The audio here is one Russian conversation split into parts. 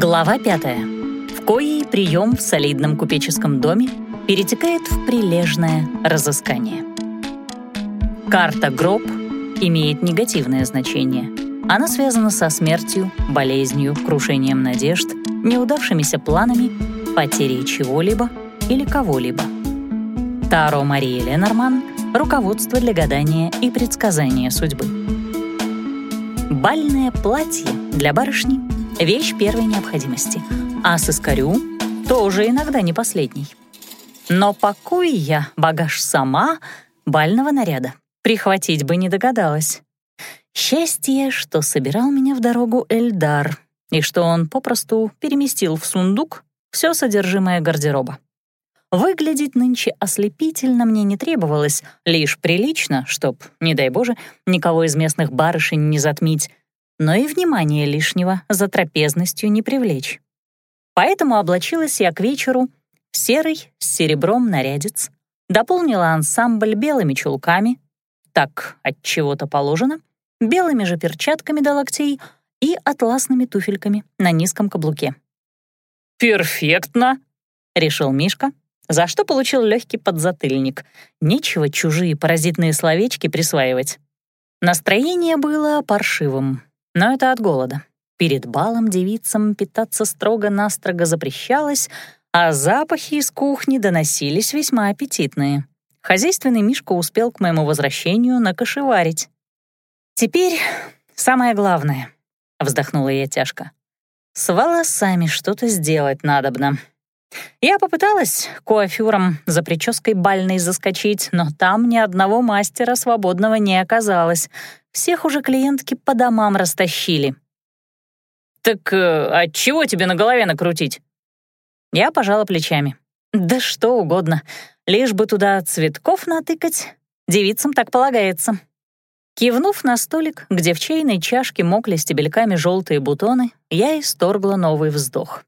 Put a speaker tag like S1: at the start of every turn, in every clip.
S1: Глава пятая, в коей прием в солидном купеческом доме перетекает в прилежное разыскание. Карта «Гроб» имеет негативное значение. Она связана со смертью, болезнью, крушением надежд, неудавшимися планами, потерей чего-либо или кого-либо. Таро Мария Ленорман «Руководство для гадания и предсказания судьбы». Бальное платье для барышни — вещь первой необходимости, а сыскарю — тоже иногда не последний. Но покой я, багаж сама, бального наряда, прихватить бы не догадалась. Счастье, что собирал меня в дорогу Эльдар, и что он попросту переместил в сундук все содержимое гардероба. Выглядеть нынче ослепительно мне не требовалось, лишь прилично, чтоб, не дай боже, никого из местных барышень не затмить, но и внимания лишнего за трапезностью не привлечь. Поэтому облачилась я к вечеру в серый с серебром нарядец, дополнила ансамбль белыми чулками, так от чего-то положено, белыми же перчатками до локтей и атласными туфельками на низком каблуке.
S2: «Перфектно!» — решил Мишка, за что получил легкий подзатыльник. Нечего чужие паразитные словечки присваивать.
S1: Настроение было паршивым, но это от голода. Перед балом девицам питаться строго-настрого запрещалось, а запахи из кухни доносились весьма аппетитные. Хозяйственный Мишка успел к моему возвращению накошеварить. «Теперь самое главное», — вздохнула я тяжко. «С волосами что-то сделать надобно. Я попыталась коафюром за прической бальной заскочить, но там ни одного мастера свободного не оказалось. Всех уже клиентки по домам растащили.
S2: «Так э, от чего тебе на голове накрутить?»
S1: Я пожала плечами. «Да что угодно, лишь бы туда цветков натыкать. Девицам так полагается». Кивнув на столик, где в чайной чашке мокли стебельками желтые бутоны, я исторгла новый вздох.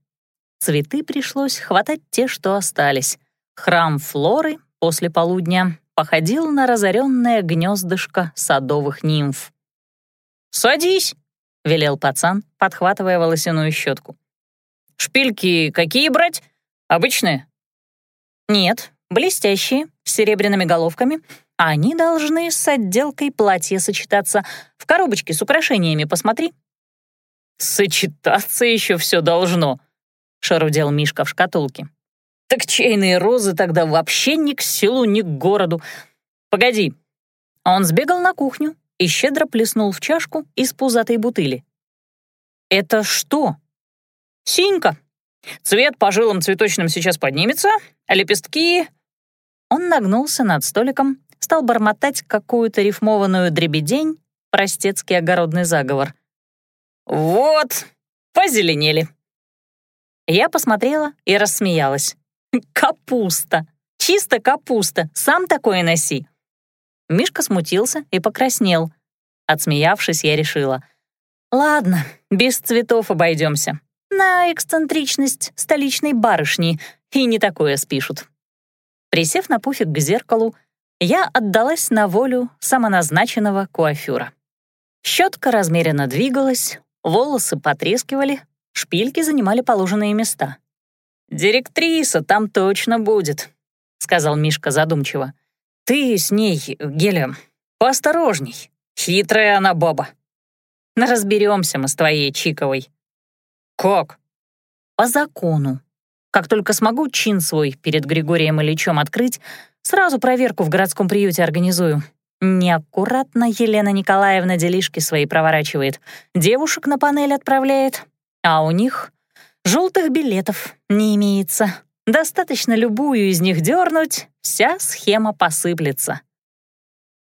S1: Цветы пришлось хватать те, что остались. Храм Флоры после полудня походил на разоренное гнездышко садовых нимф.
S2: «Садись!» — велел пацан, подхватывая волосяную щетку. «Шпильки какие брать? Обычные?»
S1: «Нет, блестящие, с серебряными головками. Они должны с отделкой платья сочетаться. В коробочке с украшениями посмотри».
S2: «Сочетаться еще все должно», шарудел Мишка в шкатулке. «Так чайные розы тогда вообще ни к селу, ни к городу. Погоди».
S1: Он сбегал на кухню и щедро плеснул в чашку из пузатой бутыли.
S2: «Это что?» «Синька. Цвет по жилам цветочным сейчас поднимется, а лепестки...»
S1: Он нагнулся над столиком, стал бормотать какую-то рифмованную дребедень, простецкий огородный заговор.
S2: «Вот, позеленели»,
S1: я посмотрела и рассмеялась. «Капуста! Чисто капуста! Сам такое носи!» Мишка смутился и покраснел. Отсмеявшись, я решила. «Ладно, без цветов обойдемся. На эксцентричность столичной барышни и не такое спишут». Присев на пуфик к зеркалу, я отдалась на волю самоназначенного куафюра. Щетка размеренно двигалась, волосы потрескивали, Шпильки занимали положенные места.
S2: «Директриса там точно будет», — сказал Мишка задумчиво. «Ты с ней, Геля, поосторожней. Хитрая она баба».
S1: Разберемся мы с твоей Чиковой».
S2: «Как?»
S1: «По закону. Как только смогу чин свой перед Григорием Ильичем открыть, сразу проверку в городском приюте организую. Неаккуратно Елена Николаевна делишки свои проворачивает. Девушек на панель отправляет, а у них желтых билетов не имеется. Достаточно любую из них дернуть, вся схема посыплется.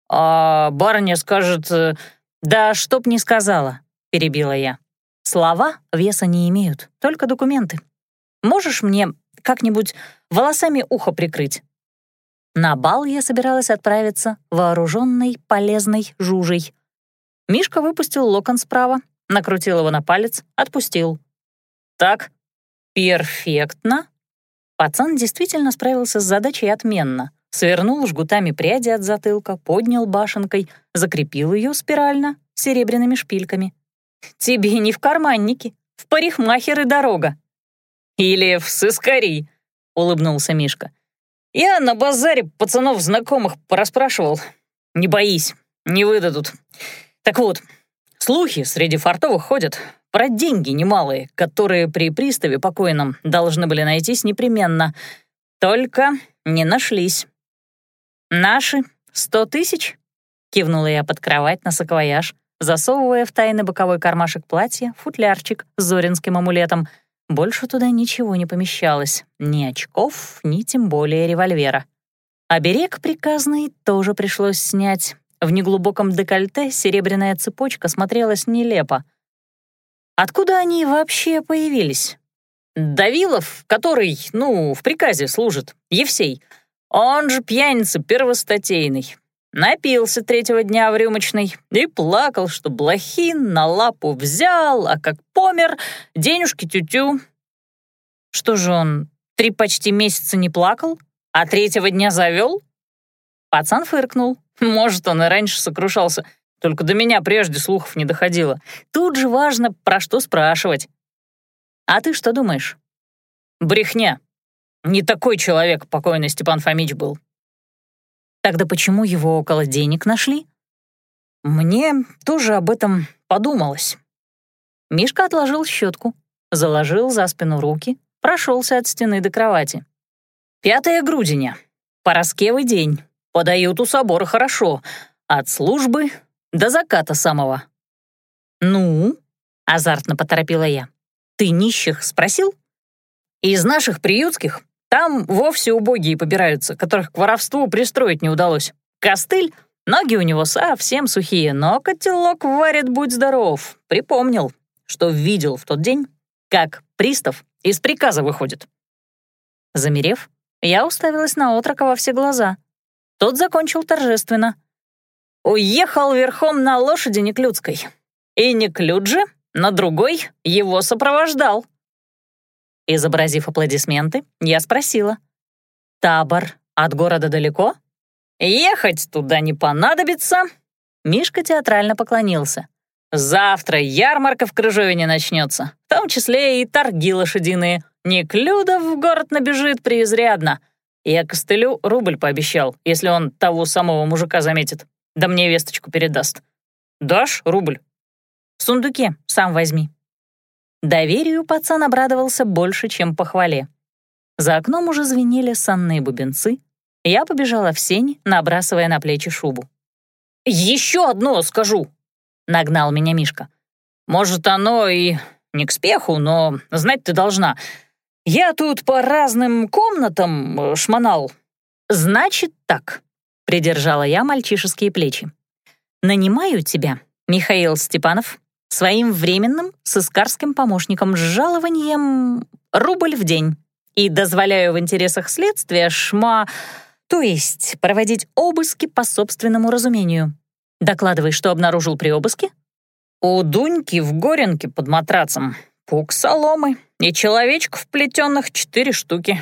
S2: «А барыня скажет...» э,
S1: «Да чтоб не сказала», — перебила я. «Слова веса не имеют, только документы. Можешь мне как-нибудь волосами ухо прикрыть?» На бал я собиралась отправиться вооруженной полезной жужей. Мишка выпустил локон справа, накрутил его на палец, отпустил. «Так, перфектно». Пацан действительно справился с задачей отменно. Свернул жгутами пряди от затылка, поднял башенкой, закрепил ее спирально серебряными шпильками. «Тебе не в карманнике», —
S2: в парикмахеры дорога». «Или в сыскари», — улыбнулся Мишка. «Я на базаре пацанов знакомых пораспрашивал. Не боись, не выдадут. Так вот, слухи среди фартовых ходят про деньги немалые, которые при приставе покойном должны были найтись непременно. Только не нашлись. «Наши сто тысяч?» — кивнула я под кровать на саквояж, засовывая в тайный боковой кармашек платья футлярчик с зоринским амулетом. Больше туда ничего не помещалось, ни очков, ни тем более револьвера. Оберег приказный тоже пришлось снять. В неглубоком декольте серебряная цепочка смотрелась нелепо. Откуда они вообще появились? Давилов, который, ну, в приказе служит, Евсей, он же пьяница первостатейный. Напился третьего дня в рюмочной и плакал, что блохин на лапу взял, а как помер, денежки тю-тю. Что же он, три почти месяца не плакал, а третьего дня завел? Пацан фыркнул. Может, он и раньше сокрушался, только до меня прежде слухов не доходило. Тут же важно, про что спрашивать. А ты что думаешь? Брехня. Не такой человек покойный Степан Фомич был. Тогда почему его около денег нашли? Мне тоже об этом подумалось. Мишка отложил щетку, заложил за спину руки, прошелся от стены до кровати. Пятая грудиня. Пороскевый день. Подают у собора хорошо. От службы до заката самого. «Ну?» — азартно поторопила я. «Ты нищих спросил?» «Из наших приютских там вовсе убогие побираются, которых к воровству пристроить не удалось. Костыль, ноги у него совсем сухие, но котелок варит, будь здоров. Припомнил, что видел в тот день, как пристав из приказа выходит. Замерев, я уставилась на отрока во все глаза. Тот закончил торжественно. Уехал верхом на лошади Неклюдской. И Неклюд же на другой его сопровождал. Изобразив аплодисменты, я спросила. «Табор от города далеко?» «Ехать туда не понадобится». Мишка театрально поклонился. «Завтра ярмарка в Крыжовине начнется, в том числе и торги лошадиные. Неклюдов в город набежит преизрядно. Я костылю рубль пообещал, если он того самого мужика заметит. Да мне весточку передаст. Дашь рубль?» «В сундуке, сам возьми», Доверию пацан обрадовался больше, чем похвале. За окном уже звенели санные бубенцы. Я побежала в сень, набрасывая на плечи шубу. «Еще одно скажу!» — нагнал меня Мишка. «Может, оно и не к спеху, но знать ты должна. Я тут по разным комнатам э, шмонал». «Значит так», — придержала я мальчишеские плечи. «Нанимаю тебя, Михаил Степанов, своим временным сыскарским помощником с жалованием рубль в день и дозволяю в интересах следствия шма, то есть проводить обыски по собственному разумению. Докладывай, что обнаружил при обыске. У Дуньки в Горенке под матрацем пук соломы и человечек в плетенных четыре штуки.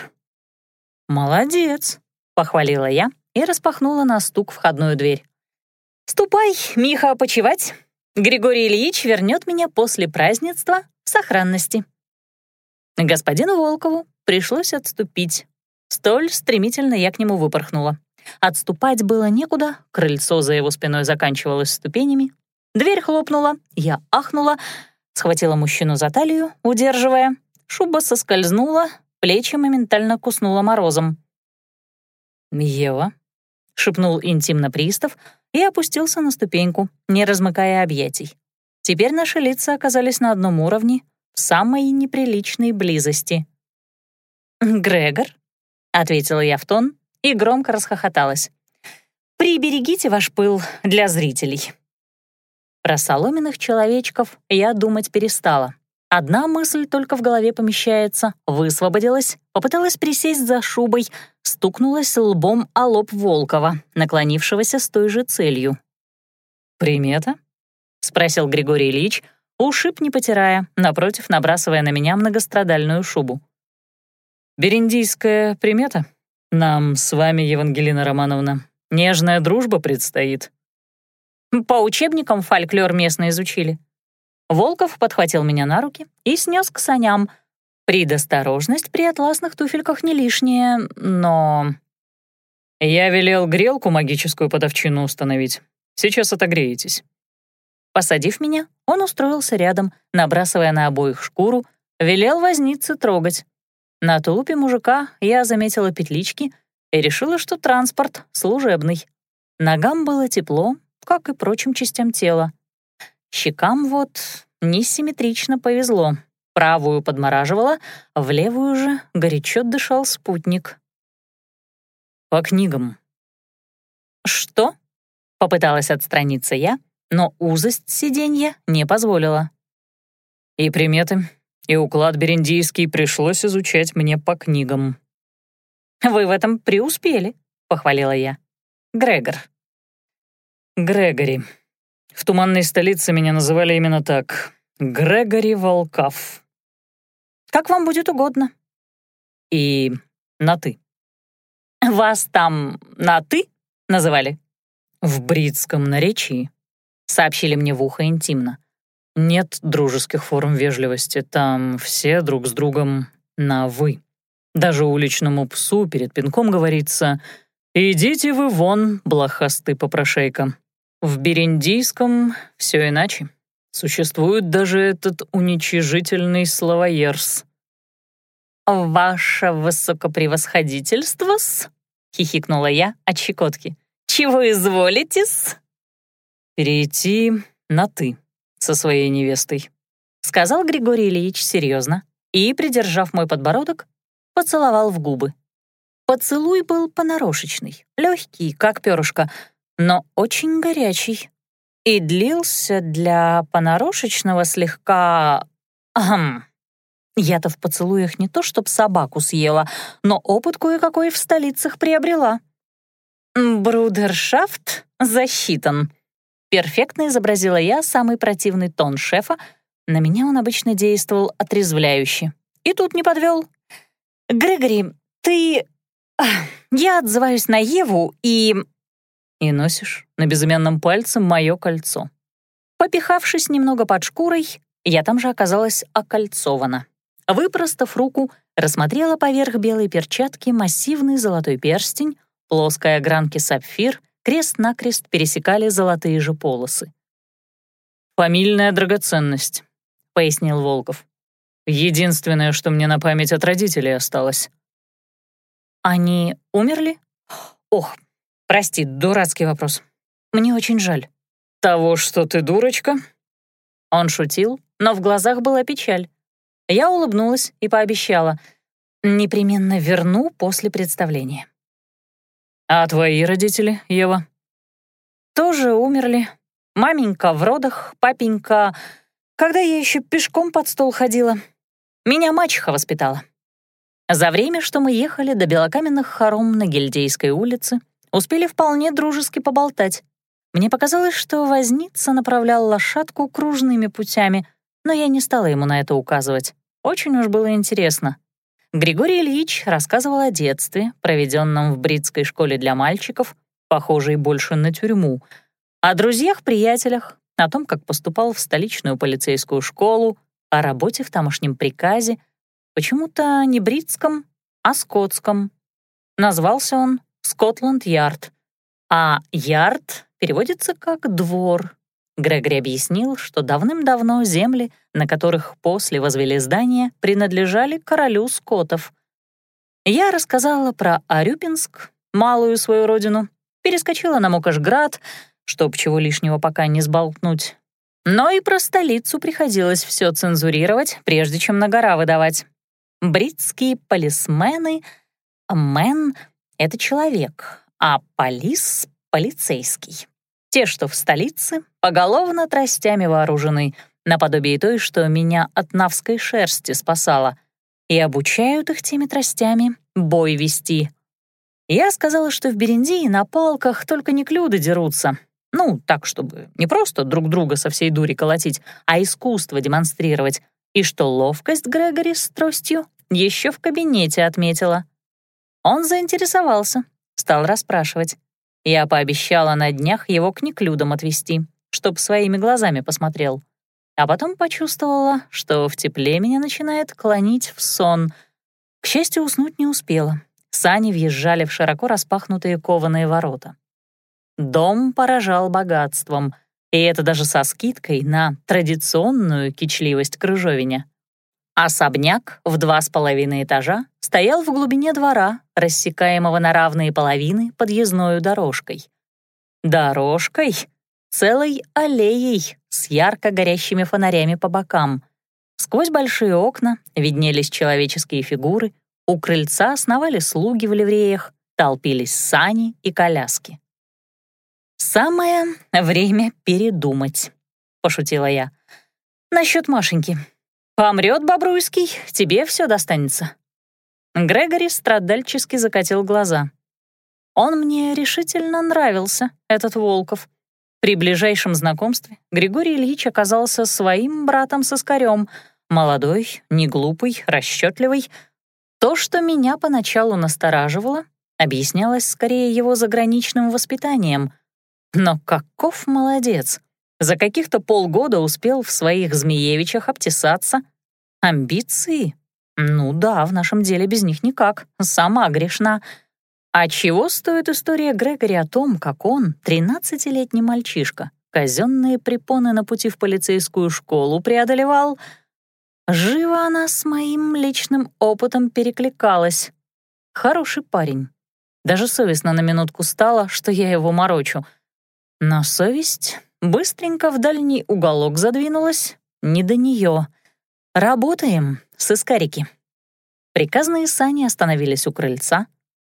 S2: «Молодец», — похвалила я и распахнула на стук входную дверь. «Ступай, Миха, почевать. Григорий Ильич вернет меня после празднества в сохранности. Господину Волкову пришлось отступить. Столь стремительно я к нему выпорхнула. Отступать было некуда, крыльцо за его спиной заканчивалось ступенями. Дверь хлопнула, я ахнула, схватила мужчину за талию, удерживая. Шуба соскользнула, плечи моментально куснула морозом. «Ева», — шепнул интимно пристав, и опустился на ступеньку, не размыкая объятий. Теперь наши лица оказались на одном уровне, в самой неприличной близости. «Грегор», — ответила я в тон и громко расхохоталась. «Приберегите ваш пыл для зрителей». Про соломенных человечков я думать перестала. Одна мысль только в голове помещается, высвободилась, попыталась присесть за шубой, стукнулась лбом о лоб Волкова, наклонившегося с той же целью. «Примета?» — спросил Григорий Ильич, ушиб не потирая, напротив набрасывая на меня многострадальную шубу. «Бериндийская примета? Нам с вами, Евангелина Романовна, нежная дружба предстоит». «По учебникам фольклор местно изучили»,
S1: Волков подхватил меня на руки и снес к саням. Предосторожность при атласных туфельках не лишняя, но...
S2: «Я велел грелку магическую подовчину установить. Сейчас отогреетесь».
S1: Посадив меня, он устроился рядом, набрасывая на обоих шкуру, велел возницы трогать. На тулупе мужика я заметила петлички и решила, что транспорт служебный. Ногам было тепло, как и прочим частям тела. Щекам вот несимметрично повезло. Правую подмораживала, в левую же горячо дышал спутник.
S2: «По книгам».
S1: «Что?» — попыталась отстраниться я, но узость сиденья не позволила.
S2: «И приметы, и уклад бериндийский пришлось изучать мне по книгам».
S1: «Вы в этом преуспели», — похвалила я. «Грегор».
S2: «Грегори. В туманной столице меня называли именно так. Грегори Волкав».
S1: «Как вам будет угодно».
S2: «И на «ты».
S1: «Вас там на «ты» называли?»
S2: «В бритском наречии», — сообщили мне в ухо интимно. Нет дружеских форм вежливости, там все друг с другом на «вы». Даже уличному псу перед пинком говорится «Идите вы вон, блохастый попрошайка». В бериндийском все иначе. Существует даже этот уничижительный словоерс.
S1: «Ваше высокопревосходительство-с?» — хихикнула я от щекотки. «Чего изволите-с?»
S2: «Перейти на «ты», со своей невестой», —
S1: сказал Григорий Ильич серьезно и, придержав мой подбородок, поцеловал в губы. Поцелуй был понарошечный, легкий, как перышко, но очень горячий. И длился для понарошечного слегка... Ахм. Я-то в поцелуях не то чтоб собаку съела, но опыт кое-какой в столицах приобрела. «Брудершафт засчитан», Перфектно изобразила я самый противный тон шефа. На меня он обычно действовал отрезвляюще. И тут не подвел. «Грегори, ты...» «Я отзываюсь на Еву и...»
S2: «И носишь на безымянном пальце мое кольцо».
S1: Попихавшись немного под шкурой, я там же оказалась окольцована. Выпростав руку, рассмотрела поверх белой перчатки массивный золотой перстень, плоской огранки сапфир крест-накрест пересекали золотые же полосы.
S2: «Фамильная драгоценность», — пояснил Волков. «Единственное, что мне на память от родителей осталось».
S1: «Они умерли? Ох, прости, дурацкий вопрос. Мне очень жаль».
S2: «Того, что ты дурочка?»
S1: Он шутил, но в глазах была печаль. Я улыбнулась и пообещала. «Непременно верну после представления».
S2: «А твои родители, Ева?»
S1: «Тоже умерли. Маменька в родах, папенька... Когда я еще пешком под стол ходила. Меня мачеха воспитала. За время, что мы ехали до белокаменных хором на Гильдейской улице, успели вполне дружески поболтать. Мне показалось, что возница направлял лошадку кружными путями, но я не стала ему на это указывать. Очень уж было интересно. Григорий Ильич рассказывал о детстве, проведенном в бритской школе для мальчиков, похожей больше на тюрьму, о друзьях-приятелях, о том, как поступал в столичную полицейскую школу, о работе в тамошнем приказе, почему-то не бритском, а скотском. Назвался он Скотланд-Ярд, а «Ярд» переводится как «двор», Грегори объяснил, что давным-давно земли, на которых после возвели здания, принадлежали королю скотов. Я рассказала про Арюпинск, малую свою родину, перескочила на Мукашград, чтоб чего лишнего пока не сболтнуть. Но и про столицу приходилось все цензурировать, прежде чем на гора выдавать. Бритские полисмены... Мэн — это человек, а полис — полицейский. Те, что в столице, поголовно тростями вооружены, наподобие той, что меня от навской шерсти спасала, и обучают их теми тростями бой вести. Я сказала, что в Берендии на палках только не клюды дерутся. Ну, так, чтобы не просто друг друга со всей дури колотить, а искусство демонстрировать, и что ловкость Грегори с тростью еще в кабинете отметила. Он заинтересовался, стал расспрашивать. Я пообещала на днях его к неклюдам отвезти, чтоб своими глазами посмотрел. а потом почувствовала, что в тепле меня начинает клонить в сон. К счастью, уснуть не успела. Сани въезжали в широко распахнутые кованые ворота. Дом поражал богатством, и это даже со скидкой на традиционную кичливость крыжовиня. Особняк в два с половиной этажа стоял в глубине двора, рассекаемого на равные половины подъездной дорожкой. Дорожкой? Целой аллеей с ярко горящими фонарями по бокам. Сквозь большие окна виднелись человеческие фигуры, у крыльца сновали слуги в ливреях, толпились сани и коляски. «Самое время передумать», — пошутила я. «Насчет Машеньки. Помрет Бобруйский, тебе все достанется». Грегори страдальчески закатил глаза. Он мне решительно нравился, этот Волков. При ближайшем знакомстве Григорий Ильич оказался своим братом Соскарем, молодой, неглупый, расчетливый. То, что меня поначалу настораживало, объяснялось скорее его заграничным воспитанием. Но каков молодец! За каких-то полгода успел в своих Змеевичах обтесаться. Амбиции? Ну да, в нашем деле без них никак. Сама грешна. А чего стоит история Грегори о том, как он, 13-летний мальчишка, казенные препоны на пути в полицейскую школу преодолевал? Живо она с моим личным опытом перекликалась. Хороший парень. Даже совестно на минутку стало, что я его морочу. Но совесть быстренько в дальний уголок задвинулась. Не до нее. Работаем, сыскарики. Приказные сани остановились у крыльца.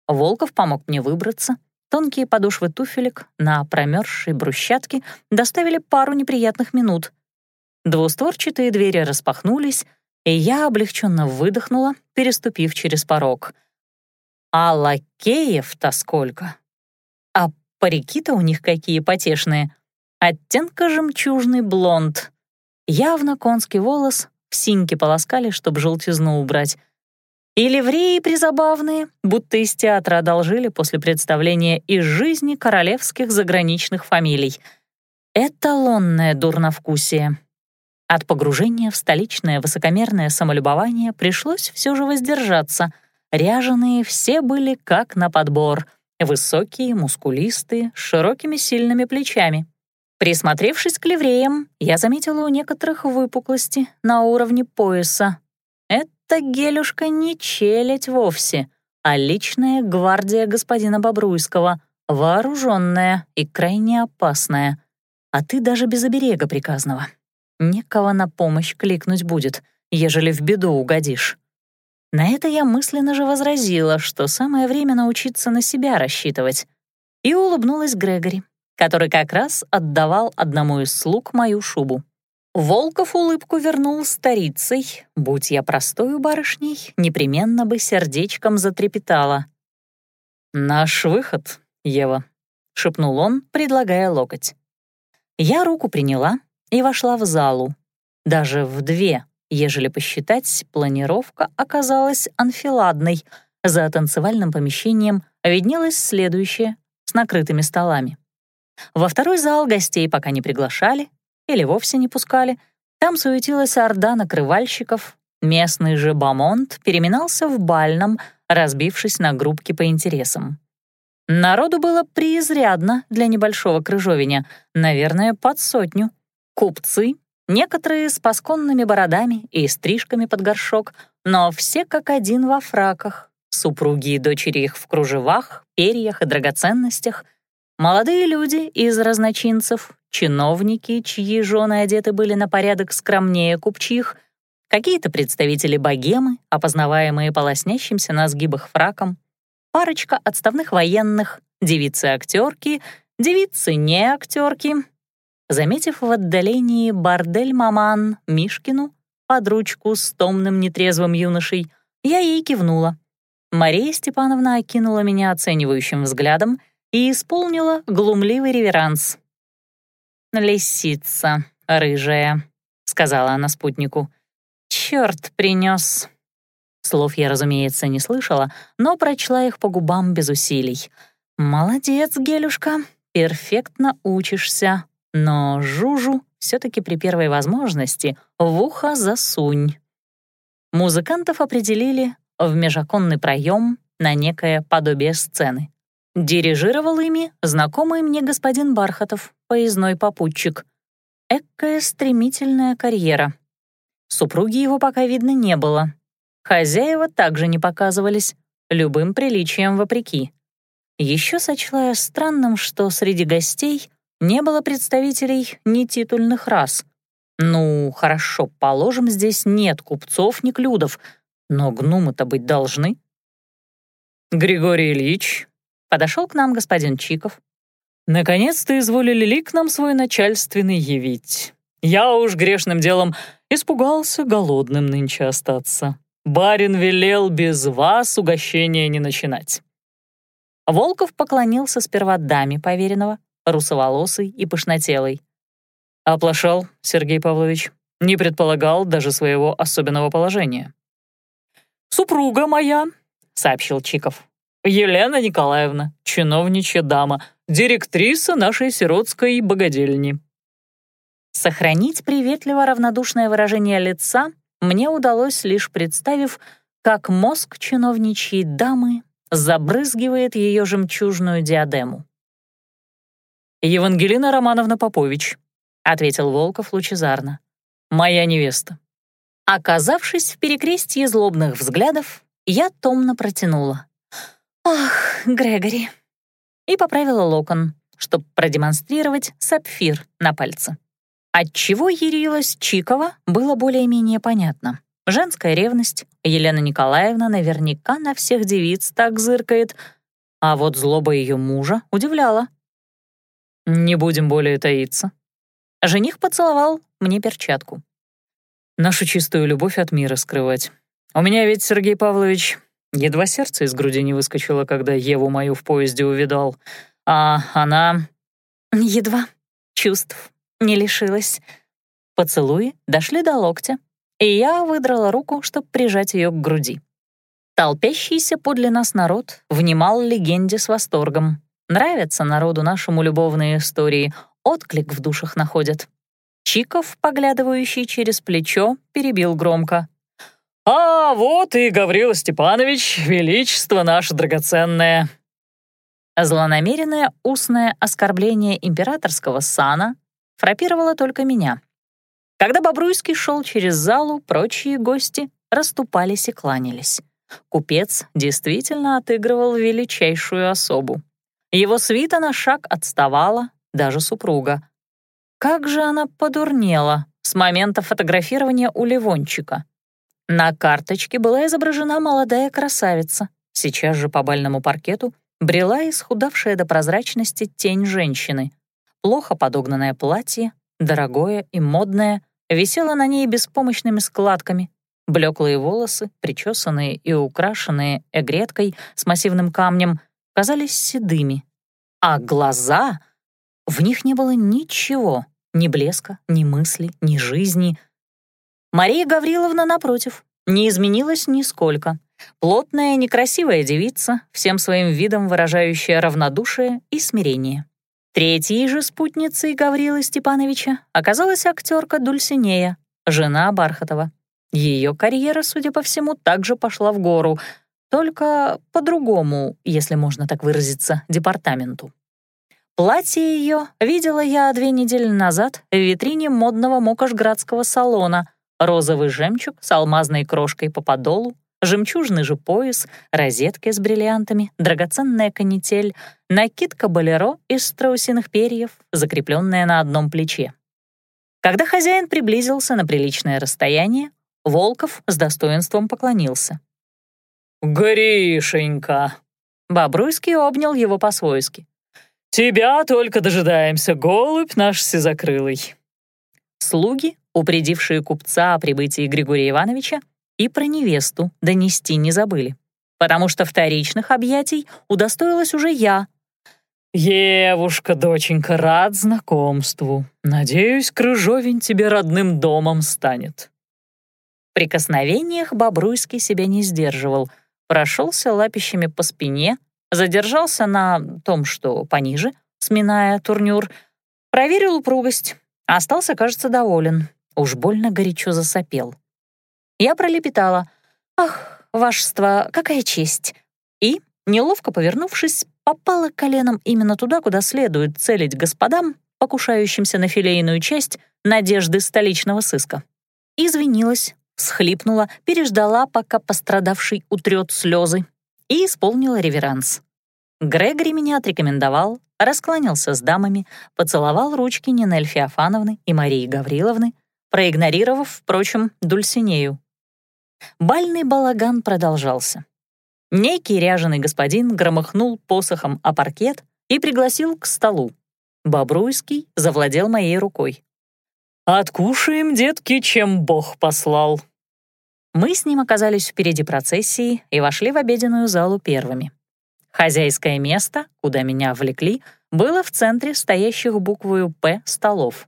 S1: Волков помог мне выбраться. Тонкие подошвы туфелек на промерзшей брусчатке доставили пару неприятных минут. Двустворчатые двери распахнулись, и я облегченно выдохнула, переступив через порог. А лакеев-то сколько! А парики-то у них какие потешные — Оттенка жемчужный блонд. Явно конский волос, в синьке полоскали, чтобы желтизну убрать. И ливреи призабавные, будто из театра одолжили после представления из жизни королевских заграничных фамилий. Эталонное дурновкусие. От погружения в столичное высокомерное самолюбование пришлось все же воздержаться. Ряженые все были как на подбор. Высокие, мускулистые, с широкими сильными плечами. Присмотревшись к ливреям, я заметила у некоторых выпуклости на уровне пояса. Это гелюшка не челядь вовсе, а личная гвардия господина Бобруйского, вооруженная и крайне опасная. А ты даже без оберега приказного. Некого на помощь кликнуть будет, ежели в беду угодишь. На это я мысленно же возразила, что самое время научиться на себя рассчитывать. И улыбнулась Грегори, который как раз отдавал одному из слуг мою шубу. Волков улыбку вернул старицей, будь я простою барышней, непременно бы сердечком затрепетала. «Наш выход, Ева», — шепнул он, предлагая локоть. Я руку приняла и вошла в залу. Даже в две, ежели посчитать, планировка оказалась анфиладной. За танцевальным помещением виднелось следующее с накрытыми столами. Во второй зал гостей пока не приглашали или вовсе не пускали. Там суетилась орда накрывальщиков. Местный же Бамонт переминался в бальном, разбившись на группки по интересам. Народу было преизрядно для небольшого крыжовиня, наверное, под сотню. Купцы, некоторые с пасконными бородами и стрижками под горшок, но все как один во фраках, супруги и дочери их в кружевах, перьях и драгоценностях — Молодые люди из разночинцев, чиновники, чьи жены одеты были на порядок скромнее купчих, какие-то представители богемы, опознаваемые полоснящимся на сгибах фраком, парочка отставных военных, девицы-актерки, девицы-не-актерки. Заметив в отдалении бордель-маман Мишкину под ручку с томным нетрезвым юношей, я ей кивнула. Мария Степановна окинула меня оценивающим взглядом — и исполнила глумливый реверанс. «Лисица рыжая», — сказала она спутнику. «Чёрт принёс». Слов я, разумеется, не слышала, но прочла их по губам без усилий. «Молодец, Гелюшка, перфектно учишься, но Жужу все-таки при первой возможности в ухо засунь. Музыкантов определили в межоконный проем на некое подобие сцены. Дирижировал ими знакомый мне господин Бархатов, поездной попутчик. Эккая стремительная карьера. Супруги его пока видно не было. Хозяева также не показывались, любым приличием вопреки. Еще сочла я странным, что среди гостей не было представителей нетитульных рас. Ну, хорошо, положим, здесь нет купцов, ни клюдов, но гнумы-то быть должны.
S2: Григорий Ильич, подошел к нам господин Чиков. Наконец-то изволили ли к нам свой начальственный явить. Я уж грешным делом испугался голодным нынче остаться. Барин велел без вас угощения не начинать.
S1: Волков поклонился сперва даме поверенного, русоволосой и пышнотелой.
S2: Оплошал, Сергей Павлович. Не предполагал даже своего особенного положения. «Супруга моя», — сообщил Чиков. «Елена Николаевна, чиновничья дама, директриса нашей сиротской богадельни».
S1: Сохранить приветливо равнодушное выражение лица мне удалось лишь представив, как мозг чиновничьей дамы забрызгивает ее жемчужную диадему.
S2: «Евангелина Романовна Попович», — ответил Волков лучезарно. «Моя невеста».
S1: Оказавшись в перекрестье злобных взглядов, я томно протянула. «Ах, Грегори!» и поправила локон, чтобы продемонстрировать сапфир на пальце. Отчего ярилась Чикова, было более-менее понятно. Женская ревность, Елена Николаевна наверняка на всех девиц так зыркает, а вот злоба ее мужа удивляла.
S2: «Не будем более таиться».
S1: Жених поцеловал мне перчатку.
S2: «Нашу чистую любовь от мира скрывать. У меня ведь, Сергей Павлович, едва сердце из груди не выскочило, когда Еву мою в поезде увидал, а она...»
S1: «Едва чувств не лишилась. Поцелуи дошли до локтя, и я выдрала руку, чтобы прижать ее к груди. Толпящийся подле нас народ внимал легенде с восторгом. Нравятся народу нашему любовные истории, отклик в душах находят. Чиков, поглядывающий через плечо, перебил громко.
S2: «А вот и Гаврила Степанович, величество наше драгоценное!»
S1: Злонамеренное устное оскорбление императорского сана фрапировало только меня. Когда Бобруйский шел через залу, прочие гости расступались и кланялись. Купец действительно отыгрывал величайшую особу. Его свита на шаг отставала, даже супруга. Как же она подурнела с момента фотографирования у Ливончика. На карточке была изображена молодая красавица. Сейчас же по бальному паркету брела исхудавшая до прозрачности тень женщины — Плохо подогнанное платье, дорогое и модное, висело на ней беспомощными складками. Блеклые волосы, причесанные и украшенные эгреткой с массивным камнем, казались седыми. А глаза... В них не было ничего, ни блеска, ни мысли, ни жизни. Мария Гавриловна, напротив, не изменилась нисколько. Плотная, некрасивая девица, всем своим видом выражающая равнодушие и смирение. Третьей же спутницей Гаврилы Степановича оказалась актерка Дульсинея, жена Бархатова. Ее карьера, судя по всему, также пошла в гору, только по-другому, если можно так выразиться, департаменту. Платье ее видела я две недели назад в витрине модного мокошградского салона. Розовый жемчуг с алмазной крошкой по подолу, жемчужный же пояс, розетки с бриллиантами, драгоценная канитель, накидка болеро из страусиных перьев, закрепленная на одном плече. Когда хозяин приблизился на приличное расстояние, Волков с достоинством поклонился.
S2: «Гришенька!»
S1: Бобруйский обнял его по-свойски.
S2: «Тебя только дожидаемся, голубь наш сизокрылый».
S1: Слуги, упредившие купца о прибытии Григория Ивановича, и про невесту донести не забыли, потому что вторичных объятий удостоилась уже я.
S2: «Евушка, доченька, рад знакомству. Надеюсь, Крыжовень тебе родным домом станет».
S1: В прикосновениях Бобруйский себя не сдерживал, прошелся лапищами по спине, задержался на том, что пониже, сминая турнюр, проверил упругость, Остался, кажется, доволен. Уж больно горячо засопел. Я пролепетала. «Ах, вашество, какая честь!» И, неловко повернувшись, попала коленом именно туда, куда следует целить господам, покушающимся на филейную часть надежды столичного сыска. Извинилась, схлипнула, переждала, пока пострадавший утрет слезы, и исполнила реверанс. Грегори меня отрекомендовал, раскланялся с дамами, поцеловал ручки Нинель Феофановны и Марии Гавриловны, проигнорировав, впрочем, Дульсинею. Бальный балаган продолжался. Некий ряженый господин громыхнул посохом о паркет и пригласил к столу. Бобруйский завладел моей рукой. «Откушаем, детки, чем Бог послал». Мы с ним оказались впереди процессии и вошли в обеденную залу первыми. Хозяйское место, куда меня влекли, было в центре стоящих буквою «П» столов.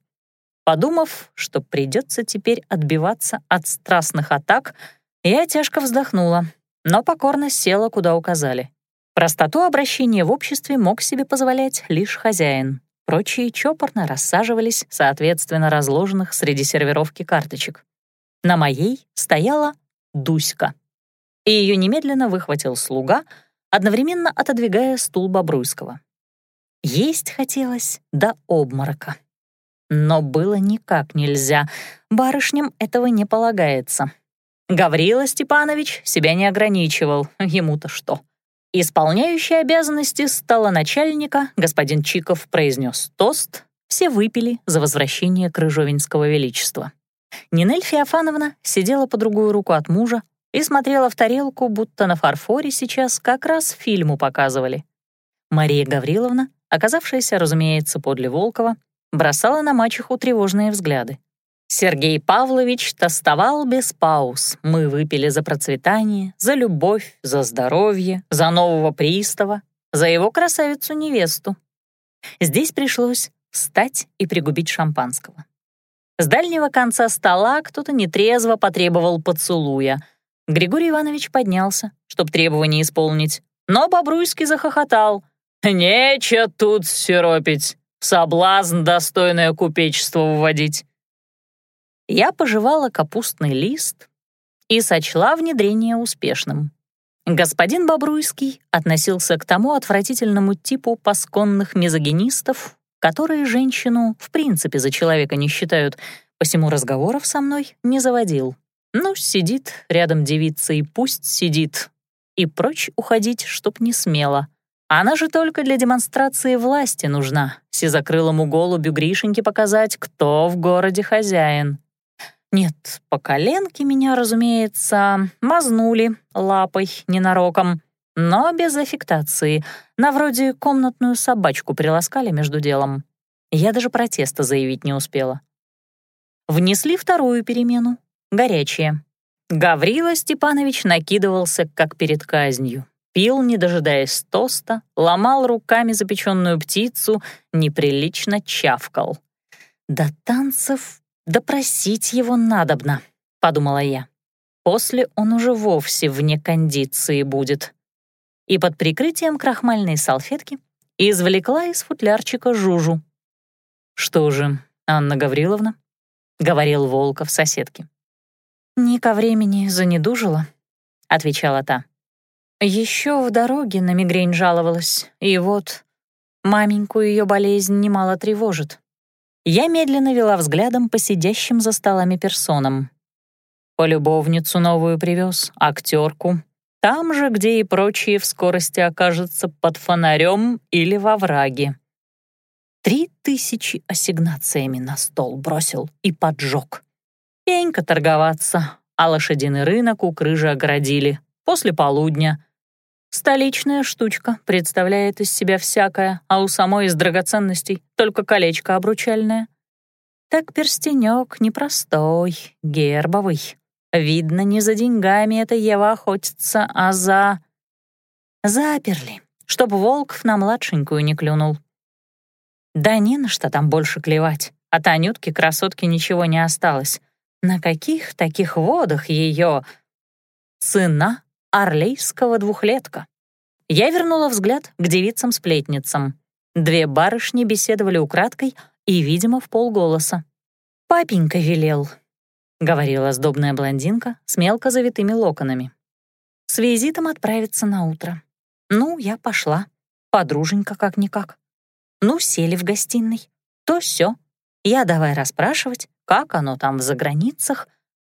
S1: Подумав, что придется теперь отбиваться от страстных атак, я тяжко вздохнула, но покорно села, куда указали. Простоту обращения в обществе мог себе позволять лишь хозяин. Прочие чопорно рассаживались, соответственно, разложенных среди сервировки карточек. На моей стояла Дуська. И ее немедленно выхватил слуга — одновременно отодвигая стул Бобруйского. Есть хотелось до обморока. Но было никак нельзя, барышням этого не полагается. Гаврила Степанович себя не ограничивал, ему-то что. Исполняющий обязанности стала начальника, господин Чиков произнес тост, все выпили за возвращение Крыжовинского величества. Нинель Феофановна сидела по другую руку от мужа, и смотрела в тарелку, будто на фарфоре сейчас как раз фильму показывали. Мария Гавриловна, оказавшаяся, разумеется, подле Волкова, бросала на мачеху тревожные взгляды. Сергей Павлович тостовал без пауз. Мы выпили за процветание, за любовь, за здоровье, за нового пристава, за его красавицу-невесту. Здесь пришлось встать и пригубить шампанского. С дальнего конца стола кто-то нетрезво потребовал поцелуя — Григорий Иванович поднялся, чтобы требование исполнить, но Бобруйский захохотал. «Нече тут сиропить, соблазн достойное купечество вводить». Я пожевала капустный лист и сочла внедрение успешным. Господин Бобруйский относился к тому отвратительному типу пасконных мизогинистов, которые женщину в принципе за человека не считают, посему разговоров со мной не заводил. Ну, сидит рядом девица и пусть сидит. И прочь уходить, чтоб не смело. Она же только для демонстрации власти нужна, сизокрылому голубю Гришеньке показать, кто в городе хозяин. Нет, по коленке меня, разумеется, мазнули лапой ненароком, но без аффектации, на вроде комнатную собачку приласкали между делом. Я даже протеста заявить не успела. Внесли вторую перемену, горячее. Гаврила Степанович накидывался, как перед казнью. Пил, не дожидаясь тоста, ломал руками запеченную птицу, неприлично чавкал. «До танцев допросить его надобно», — подумала я. После он уже вовсе вне кондиции будет. И под прикрытием крахмальной салфетки извлекла из футлярчика жужу. «Что же, Анна Гавриловна?» — говорил Волков соседке. «Не ко времени занедужила», — отвечала та. Еще в дороге на мигрень жаловалась, и вот маменьку ее болезнь немало тревожит. Я медленно вела взглядом по сидящим за столами персонам. Полюбовницу новую привез, актерку. Там же, где и прочие в скорости окажутся под фонарем или во враге. Три тысячи ассигнациями на стол бросил и поджег. Пенька торговаться, а лошадиный рынок у крыжи оградили. После полудня. Столичная штучка представляет из себя всякое, а у самой из драгоценностей только колечко обручальное. Так перстенек непростой, гербовый. Видно, не за деньгами эта Ева охотится, а за... Заперли, чтоб Волков на младшенькую не клюнул. Да не на что там больше клевать. От Анютки-красотки ничего не осталось. На каких таких водах ее цена орлейского двухлетка? Я вернула взгляд к девицам-сплетницам. Две барышни беседовали украдкой и, видимо, в полголоса. «Папенька велел», — говорила сдобная блондинка с мелко завитыми локонами. «С визитом отправиться на утро. Ну, я пошла. Подруженька как-никак. Ну, сели в гостиной. То все. Я давай расспрашивать, как оно там в заграницах.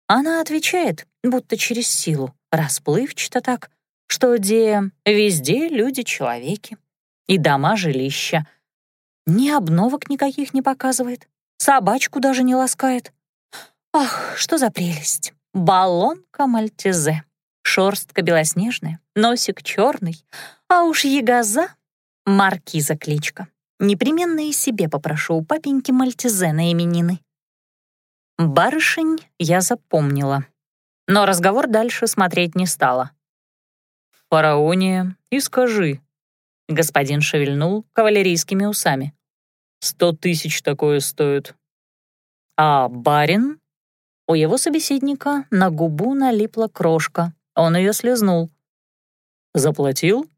S1: Она отвечает, будто через силу, расплывчато так, что где везде люди-человеки. И дома-жилища. Ни обновок никаких не показывает, собачку даже не ласкает. Ах, что за прелесть! Баллонка мальтезе. Шорстка белоснежная, носик черный, а уж ягоза — маркиза кличка. Непременно и себе попрошу у папеньки мальтезе на именины. Барышень я запомнила, но разговор дальше смотреть не стала.
S2: «Фараония, и скажи», —
S1: господин шевельнул кавалерийскими усами.
S2: «Сто тысяч такое стоит».
S1: «А барин?» У его собеседника на губу налипла крошка, он ее слезнул.
S2: «Заплатил?»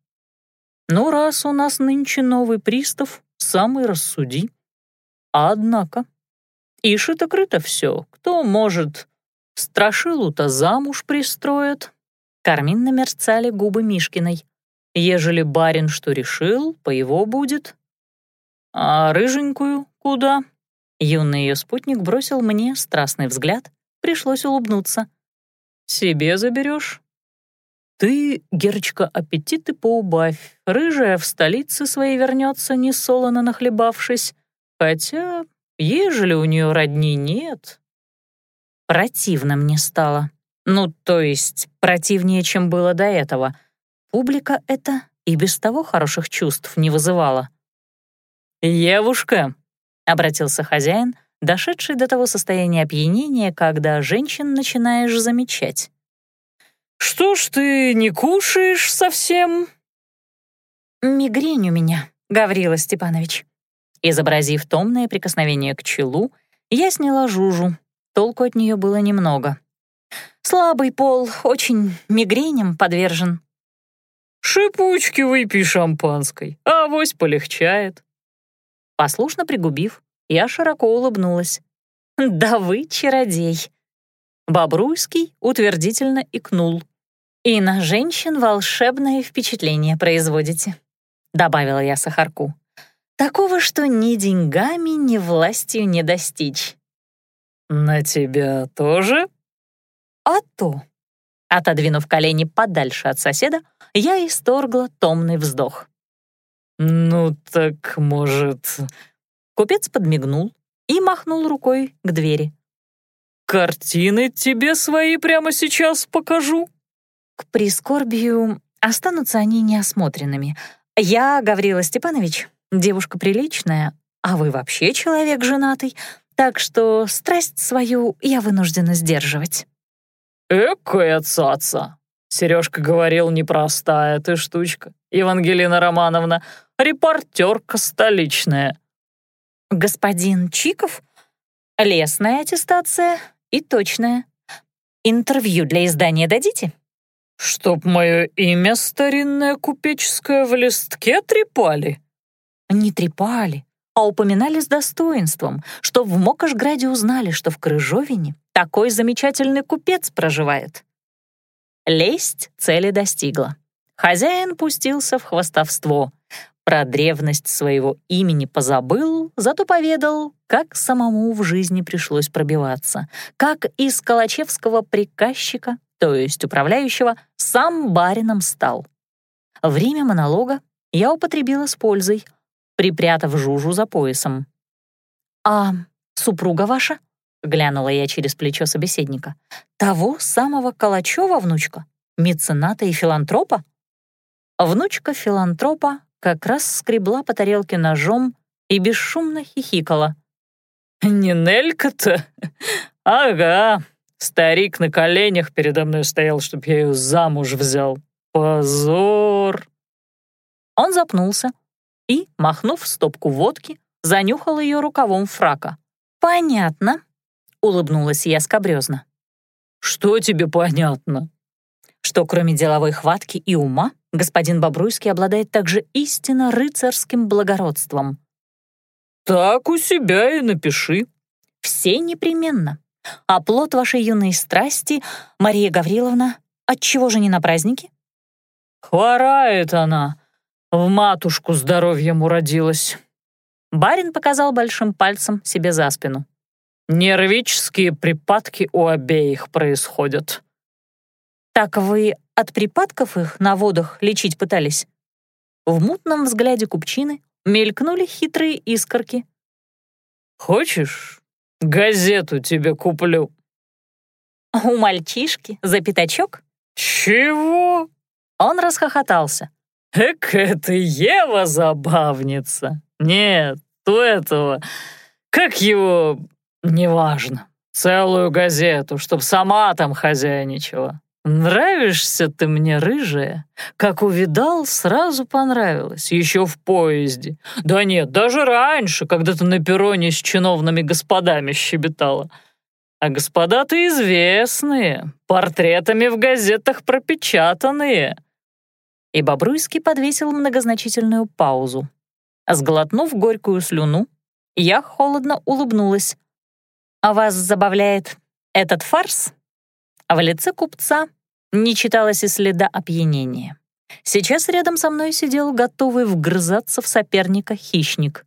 S2: «Ну, раз у нас нынче новый пристав, самый рассуди. А однако, ишито-крыто все, кто может, страшилу-то замуж пристроят».
S1: Карминно мерцали губы Мишкиной.
S2: «Ежели барин что решил, по его будет. А рыженькую куда?»
S1: Юный ее спутник бросил мне страстный взгляд, пришлось улыбнуться.
S2: «Себе заберешь?» «Ты, Герочка, аппетиты поубавь. Рыжая в столице своей вернется, не солоно нахлебавшись. Хотя, ежели у нее родни нет...»
S1: Противно мне стало. Ну, то есть, противнее, чем было до этого. Публика это и без того хороших чувств не вызывала.
S2: «Евушка», —
S1: обратился хозяин, дошедший до того состояния опьянения, когда женщин начинаешь замечать.
S2: «Что ж ты не кушаешь совсем?»
S1: «Мигрень у меня, Гаврила Степанович». Изобразив томное прикосновение к челу, я сняла жужу. Толку от нее было немного. Слабый пол, очень мигреням подвержен.
S2: «Шипучки выпей шампанской, а авось полегчает».
S1: Послушно пригубив, я широко улыбнулась. «Да вы чародей!» Бобруйский утвердительно икнул. «И на женщин волшебное впечатление производите», — добавила я Сахарку. «Такого, что ни деньгами, ни властью не достичь».
S2: «На тебя тоже?»
S1: «А то». Отодвинув колени подальше от соседа, я исторгла томный вздох.
S2: «Ну так, может...»
S1: Купец подмигнул и махнул рукой к двери.
S2: «Картины тебе свои прямо сейчас покажу».
S1: К прискорбию останутся они неосмотренными. Я, Гаврила Степанович, девушка приличная, а вы вообще человек женатый, так что страсть свою я вынуждена сдерживать».
S2: «Экая цаца!» Сережка говорил, непростая ты штучка. Евангелина Романовна, репортерка столичная.
S1: Господин Чиков? Лесная аттестация и точная. Интервью для издания дадите?
S2: Чтоб мое имя старинное купеческое в листке трепали?
S1: Не трепали, а упоминали с достоинством, что в Мокошграде узнали, что в Крыжовине такой замечательный купец проживает. Лесть цели достигла. Хозяин пустился в хвастовство. Про древность своего имени позабыл, зато поведал, как самому в жизни пришлось пробиваться, как из калачевского приказчика, то есть управляющего, сам барином стал. Время монолога я употребила с пользой, припрятав жужу за поясом. «А супруга ваша?» — глянула я через плечо собеседника. «Того самого Калачева внучка? Мецената и филантропа?» Внучка филантропа как раз скребла по тарелке ножом и бесшумно хихикала.
S2: «Не Нелька-то? Ага, старик на коленях передо мной стоял, чтоб я ее замуж взял. Позор!»
S1: Он запнулся, и, махнув стопку водки, занюхал ее рукавом фрака. «Понятно», — улыбнулась я скобрёзно.
S2: «Что тебе понятно?»
S1: Что кроме деловой хватки и ума, господин Бобруйский обладает также истинно рыцарским благородством.
S2: так у себя и напиши».
S1: «Все непременно. А плод вашей юной страсти, Мария Гавриловна, отчего же не на празднике?»
S2: «Хворает она. В матушку здоровьем уродилась».
S1: Барин показал большим пальцем себе за спину.
S2: «Нервические припадки у обеих происходят».
S1: «Так вы от припадков их на водах лечить пытались?» В мутном взгляде купчины мелькнули хитрые искорки.
S2: «Хочешь, газету тебе куплю?»
S1: «У мальчишки за пятачок?»
S2: «Чего?»
S1: Он расхохотался.
S2: «Эк, это Ева забавница! Нет, у этого... Как его... Неважно. Целую газету, чтоб сама там хозяйничала. Нравишься ты мне, рыжая. Как увидал, сразу понравилось, еще в поезде. Да нет, даже раньше, когда ты на перроне с чиновными господами щебетала. А господа-то известные, портретами в газетах пропечатанные».
S1: И Бобруйский подвесил многозначительную паузу. Сглотнув горькую слюну, я холодно улыбнулась. «А вас забавляет этот фарс?» В лице купца не читалось и следа опьянения. Сейчас рядом со мной сидел готовый вгрызаться в соперника хищник.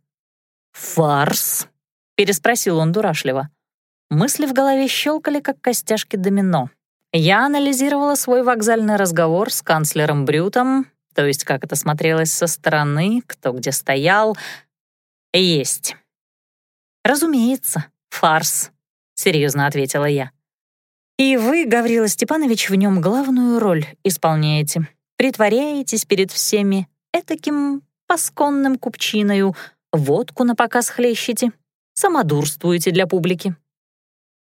S1: «Фарс?» — переспросил он дурашливо. Мысли в голове щелкали, как костяшки домино. Я анализировала свой вокзальный разговор с канцлером Брютом, то есть как это смотрелось со стороны, кто где стоял. Есть. «Разумеется, фарс», — серьезно ответила я. «И вы, Гаврила Степанович, в нем главную роль исполняете. Притворяетесь перед всеми этаким пасконным купчиною, водку на показ хлещете, самодурствуете для публики.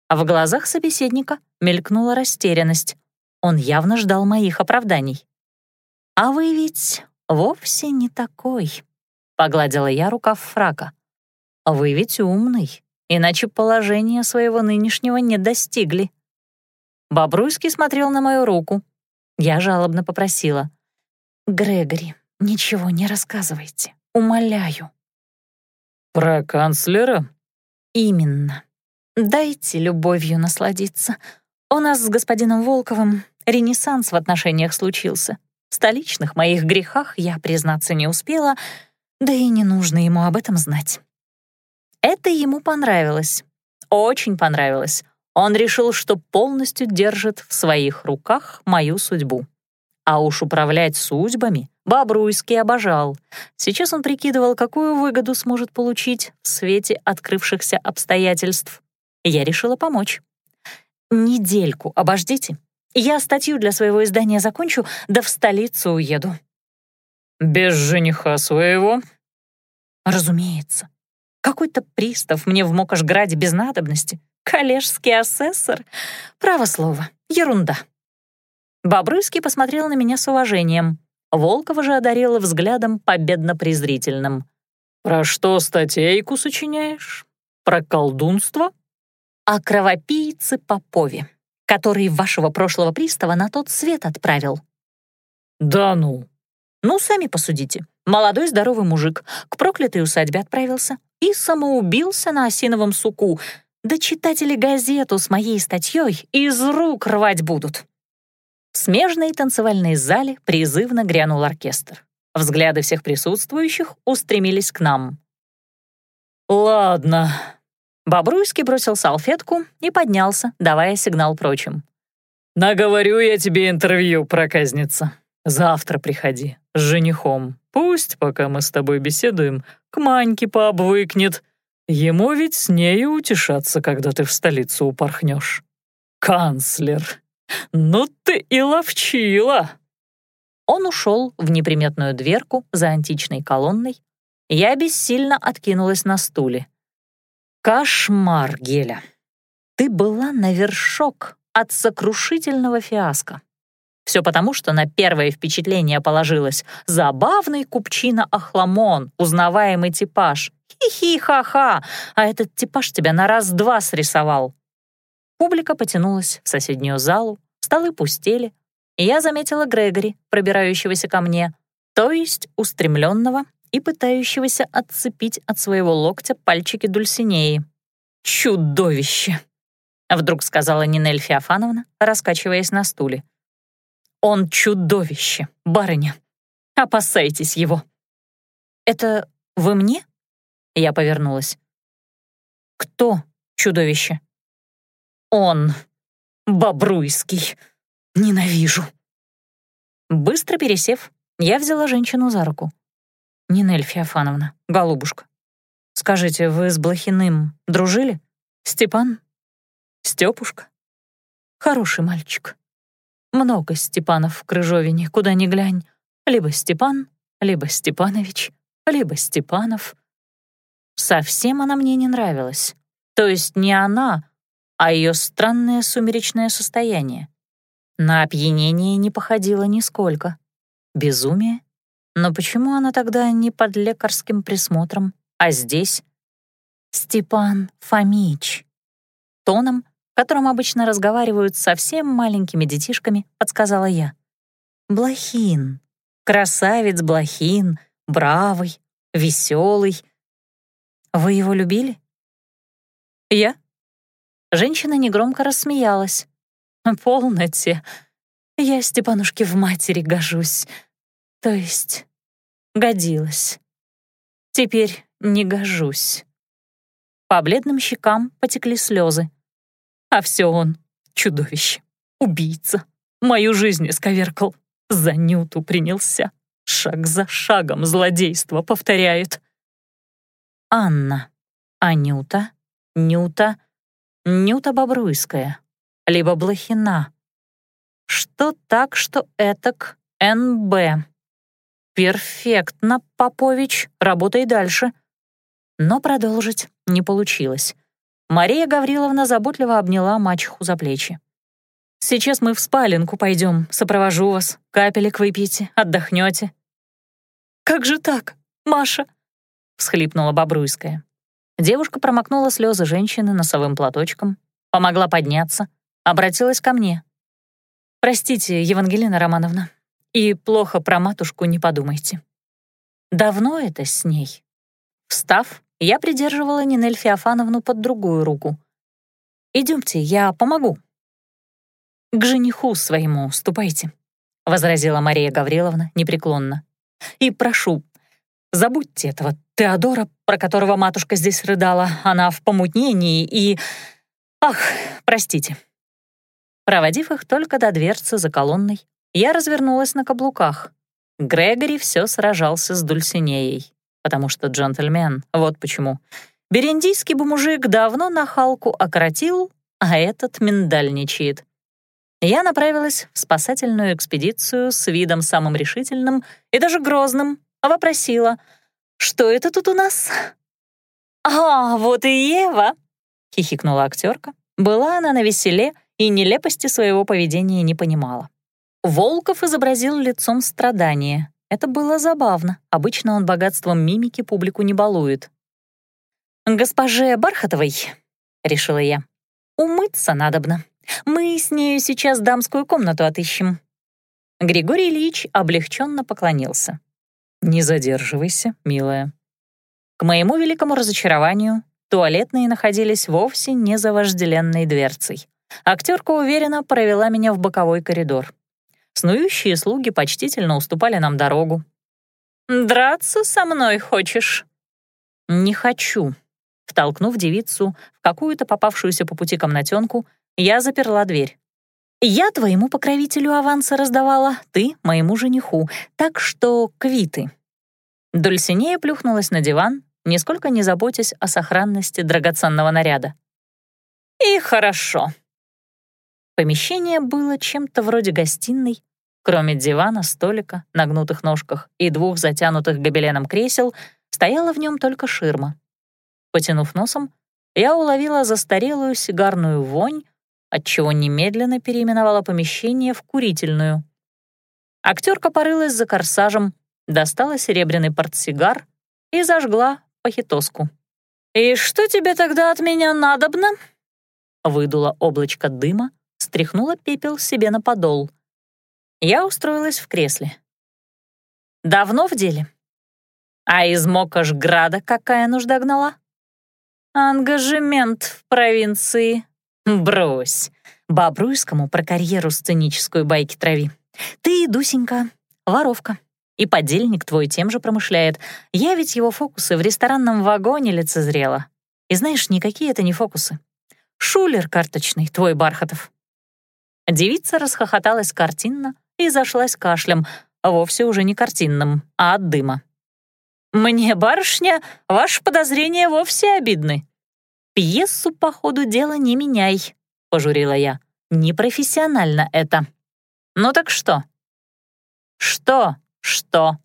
S1: А в глазах собеседника мелькнула растерянность. Он явно ждал моих оправданий. «А вы ведь вовсе не такой», — погладила я рукав фрака. «Вы ведь умный, иначе положения своего нынешнего не достигли». Бобруйский смотрел на мою руку. Я жалобно попросила. «Грегори, ничего не рассказывайте, умоляю».
S2: «Про канцлера?»
S1: «Именно. Дайте любовью насладиться. У нас с господином Волковым ренессанс в отношениях случился. В столичных моих грехах я признаться не успела, да и не нужно ему об этом знать. Это ему понравилось. Очень понравилось. Он решил, что полностью держит в своих руках мою судьбу. А уж управлять судьбами Бобруйский обожал. Сейчас он прикидывал, какую выгоду сможет получить в свете открывшихся обстоятельств. Я решила помочь. «Недельку обождите. Я статью для своего издания закончу, да в столицу уеду».
S2: «Без жениха своего?»
S1: «Разумеется. Какой-то пристав мне в Мокошграде без надобности. Коллежский асессор. Право слово, ерунда». Бобрыский посмотрел на меня с уважением. Волкова же одарила взглядом победно-презрительным.
S2: «Про что статейку сочиняешь? Про колдунство?»
S1: О кровопийце Попове, который вашего прошлого пристава на тот свет отправил».
S2: «Да ну?»
S1: «Ну, сами посудите. Молодой здоровый мужик к проклятой усадьбе отправился и самоубился на осиновом суку. Да читатели газету с моей статьей из рук рвать будут». В смежной танцевальной зале призывно грянул оркестр. Взгляды всех присутствующих устремились к нам.
S2: «Ладно»,
S1: Бобруйский бросил салфетку и поднялся, давая сигнал прочим.
S2: «Наговорю я тебе интервью, проказница. Завтра приходи с женихом. Пусть, пока мы с тобой беседуем, к Маньке пообвыкнет. Ему ведь с нею утешаться, когда ты в столицу упорхнешь. Канцлер, ну ты и ловчила!»
S1: Он ушел в неприметную дверку за античной колонной. Я бессильно откинулась на стуле. Кошмар, Геля. Ты была на вершок от сокрушительного фиаско. Все потому, что на первое впечатление положилось забавный купчина-охламон, узнаваемый типаж. Хи-хи-ха-ха, а этот типаж тебя на раз-два срисовал. Публика потянулась в соседнюю залу, столы пустели, и я заметила Грегори, пробирающегося ко мне, то есть устремленного и пытающегося отцепить от своего локтя пальчики Дульсинеи. «Чудовище!» — вдруг сказала Нинель Феофановна, раскачиваясь на стуле. «Он чудовище, барыня! Опасайтесь его!» «Это вы мне?» — я повернулась. «Кто чудовище?» «Он, Бобруйский. Ненавижу!» Быстро пересев, я взяла женщину за руку. «Нинель Феофановна, голубушка, скажите, вы с Блохиным дружили? Степан? Степушка? Хороший мальчик. Много Степанов в Крыжовине, куда ни глянь. Либо Степан, либо Степанович, либо Степанов. Совсем она мне не нравилась. То есть не она, а ее странное сумеречное состояние. На опьянение не походило нисколько. Безумие но почему она тогда не под лекарским присмотром, а здесь? Степан Фомич. Тоном, которым обычно разговаривают совсем маленькими детишками, подсказала я. Блохин. Красавец Блохин, бравый, веселый. Вы его любили? Я? Женщина негромко рассмеялась. «Полноте. Я Степанушке в матери гожусь. То есть годилась. Теперь не гожусь. По бледным щекам потекли слезы. А все он — чудовище, убийца. Мою жизнь исковеркал. За Нюту принялся. Шаг за шагом злодейство повторяет. Анна, Анюта, Нюта, Нюта Бобруйская, либо Блохина. Что так, что этак НБ. «Перфектно, Попович, работай дальше». Но продолжить не получилось. Мария Гавриловна заботливо обняла мачеху за плечи. «Сейчас мы в спаленку пойдем, сопровожу вас, капелек выпьете, отдохнете». «Как же так, Маша?» — всхлипнула Бобруйская. Девушка промокнула слезы женщины носовым платочком, помогла подняться, обратилась ко мне. «Простите, Евангелина Романовна, и плохо про матушку не подумайте. Давно это с ней? Встав, я придерживала Нинель Феофановну под другую руку. «Идемте, я помогу». «К жениху своему ступайте», — возразила Мария Гавриловна непреклонно. «И прошу, забудьте этого Теодора, про которого матушка здесь рыдала, она в помутнении и... Ах, простите». Проводив их только до дверцы за колонной, я развернулась на каблуках. Грегори все сражался с Дульсинеей, потому что джентльмен, вот почему. Берендийский бы мужик давно нахалку окоротил, а этот миндальничает. Я направилась в спасательную экспедицию с видом самым решительным и даже грозным, а вопросила, «Что это тут у нас?» «А, вот и Ева!» — хихикнула актерка. Была она на веселе и нелепости своего поведения не понимала. Волков изобразил лицом страдания. Это было забавно. Обычно он богатством мимики публику не балует. «Госпоже Бархатовой», — решила я, — «умыться надобно. Мы с нею сейчас дамскую комнату отыщем». Григорий Ильич облегченно поклонился. «Не задерживайся, милая». К моему великому разочарованию, туалетные находились вовсе не за вожделенной дверцей. Актерка уверенно провела меня в боковой коридор. Снующие слуги почтительно уступали нам дорогу. «Драться со мной хочешь?» «Не хочу». Втолкнув девицу в какую-то попавшуюся по пути комнатенку, я заперла дверь. «Я твоему покровителю аванса раздавала, ты — моему жениху, так что квиты». Дульсинея плюхнулась на диван, нисколько не заботясь о сохранности драгоценного наряда. «И хорошо». Помещение было чем-то вроде гостиной, Кроме дивана, столика, на гнутых ножках и двух затянутых гобеленом кресел, стояла в нем только ширма. Потянув носом, я уловила застарелую сигарную вонь, отчего немедленно переименовала помещение в курительную. Актерка порылась за корсажем, достала серебряный портсигар и зажгла похитоску. «И что тебе тогда от меня надобно?» Выдула облачко дыма, стряхнула пепел себе на подол. Я устроилась в кресле. «Давно в деле?» А из Мокошграда какая нужда гнала? Ангажемент в провинции. Брось. Бобруйскому про карьеру сценическую байки трави. Ты, Дусенька, воровка. И подельник твой тем же промышляет. Я ведь его фокусы в ресторанном вагоне лицезрела. И знаешь, никакие это не фокусы. Шулер карточный, твой Бархатов. Девица расхохоталась картинно и зашлась кашлем, вовсе уже не картинным, а от дыма. «Мне, барышня, ваши подозрения вовсе обидны. Пьесу по ходу дела не меняй», — пожурила я. «Непрофессионально это». «Ну так что?» «Что? Что?»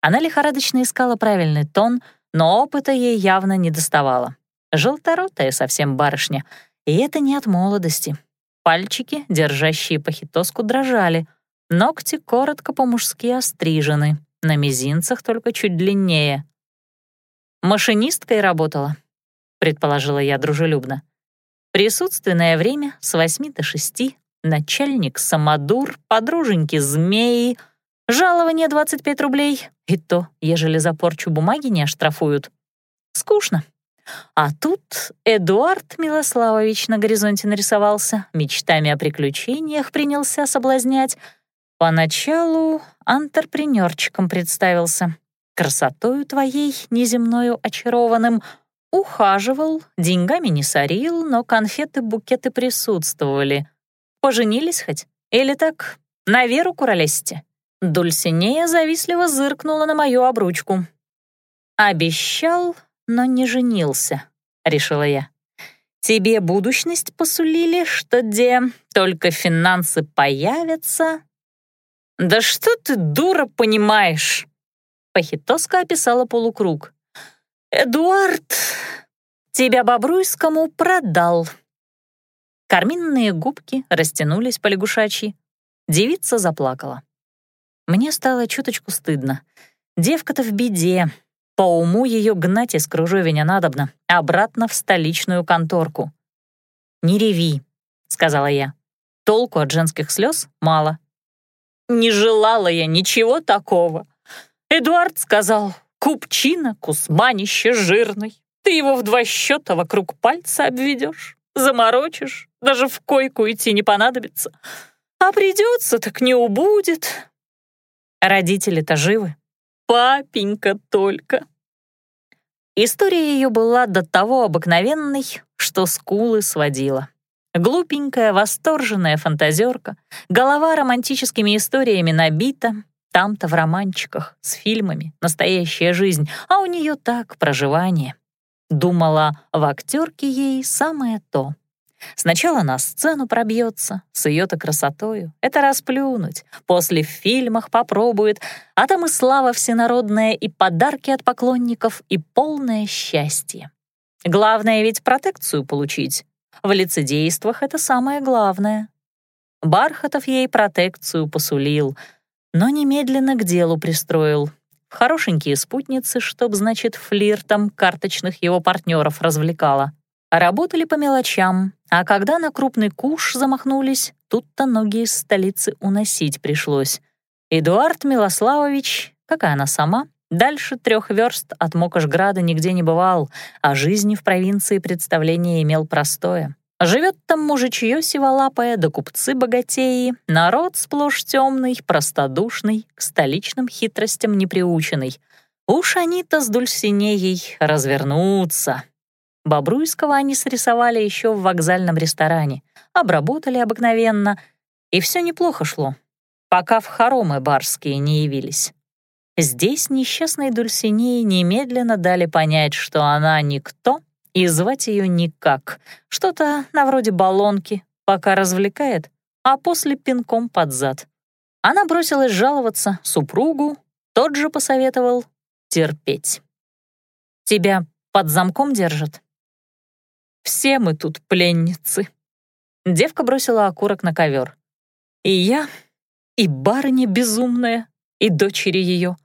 S1: Она лихорадочно искала правильный тон, но опыта ей явно не доставало. Желторотая совсем барышня, и это не от молодости. Пальчики, держащие похитоску, дрожали, ногти коротко по-мужски острижены, на мизинцах только чуть длиннее. «Машинисткой работала», — предположила я дружелюбно. Присутственное время с восьми до шести, начальник самодур, подруженьки змеи, жалование 25 рублей, и то, ежели за порчу бумаги не оштрафуют. Скучно. А тут Эдуард Милославович на горизонте нарисовался, мечтами о приключениях принялся соблазнять. Поначалу антрепренерчиком представился. Красотою твоей неземною очарованным — Ухаживал, деньгами не сорил, но конфеты-букеты присутствовали. Поженились хоть? Или так, на веру куролесите? Дульсинея завистливо зыркнула на мою обручку. «Обещал, но не женился», — решила я. «Тебе будущность посулили, что где только финансы появятся?» «Да что ты, дура, понимаешь?» Пахитоска описала полукруг. «Эдуард тебя Бобруйскому продал». Карминные губки растянулись по лягушачьи. Девица заплакала. Мне стало чуточку стыдно. Девка-то в беде. По уму ее гнать из кружевиня надобно, обратно в столичную конторку. «Не реви», — сказала я. Толку от женских слез мало. Не желала я ничего такого. Эдуард сказал, Купчина, кусманище жирный. Ты его в два счета вокруг пальца обведешь, заморочишь, даже в койку идти не понадобится. А придется, так не убудет. Родители-то живы. Папенька только. История ее была до того обыкновенной, что скулы сводила. Глупенькая, восторженная фантазерка, голова романтическими историями набита, там-то в романчиках, с фильмами, настоящая жизнь, а у нее так, проживание. Думала, в актерке ей самое то. Сначала на сцену пробьется, с ее-то красотою. Это расплюнуть. После в фильмах попробует, а там и слава всенародная, и подарки от поклонников, и полное счастье. Главное ведь протекцию получить. В лицедействах это самое главное. Бархатов ей протекцию посулил — но немедленно к делу пристроил. Хорошенькие спутницы, чтоб, значит, флиртом карточных его партнеров развлекала. Работали по мелочам, а когда на крупный куш замахнулись, тут-то ноги из столицы уносить пришлось. Эдуард Милославович, как и она сама, дальше трех верст от Мокошграда нигде не бывал, а жизни в провинции представление имел простое. Живет там мужичье сиволапое, да купцы-богатеи, народ сплошь темный, простодушный, к столичным хитростям неприученный. Уж они-то с Дульсинеей развернутся. Бобруйского они срисовали еще в вокзальном ресторане, обработали обыкновенно, и все неплохо шло, пока в хоромы барские не явились. Здесь несчастной Дульсинеи немедленно дали понять, что она никто — и звать ее никак. Что-то на вроде баллонки, пока развлекает, а после пинком под зад. Она бросилась жаловаться супругу, тот же посоветовал терпеть. «Тебя под замком держат?» «Все мы тут пленницы». Девка бросила окурок на ковер. «И я, и барыня безумная, и дочери ее.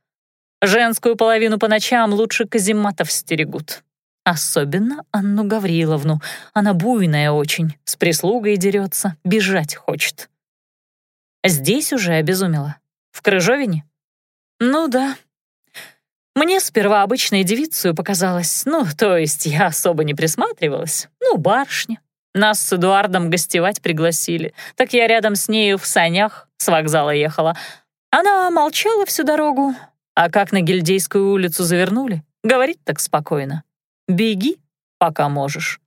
S1: Женскую половину по ночам лучше казематов стерегут. Особенно Анну Гавриловну. Она буйная очень, с прислугой дерется, бежать хочет. Здесь уже обезумела. В Крыжовине? Ну да. Мне сперва обычной девицей показалось, ну, то есть я особо не присматривалась, ну, барышня. Нас с Эдуардом гостевать пригласили, так я рядом с нею в санях с вокзала ехала. Она молчала всю дорогу, а как на Гильдейскую улицу завернули, говорит так спокойно. «Беги, пока можешь».